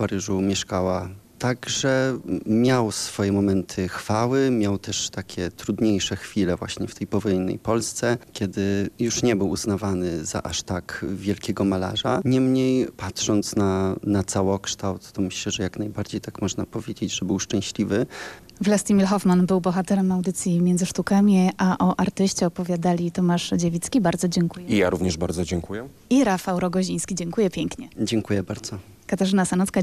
Paryżu mieszkała. Także miał swoje momenty chwały, miał też takie trudniejsze chwile właśnie w tej powojennej Polsce, kiedy już nie był uznawany za aż tak wielkiego malarza. Niemniej patrząc na, na całokształt, to myślę, że jak najbardziej tak można powiedzieć, że był szczęśliwy. Vlastimil Hoffman był bohaterem audycji Między Sztukami, a o artyście opowiadali Tomasz Dziewicki. Bardzo dziękuję. I ja również bardzo dziękuję. I Rafał Rogoziński. Dziękuję pięknie. Dziękuję bardzo. Katarzyna Sanocka,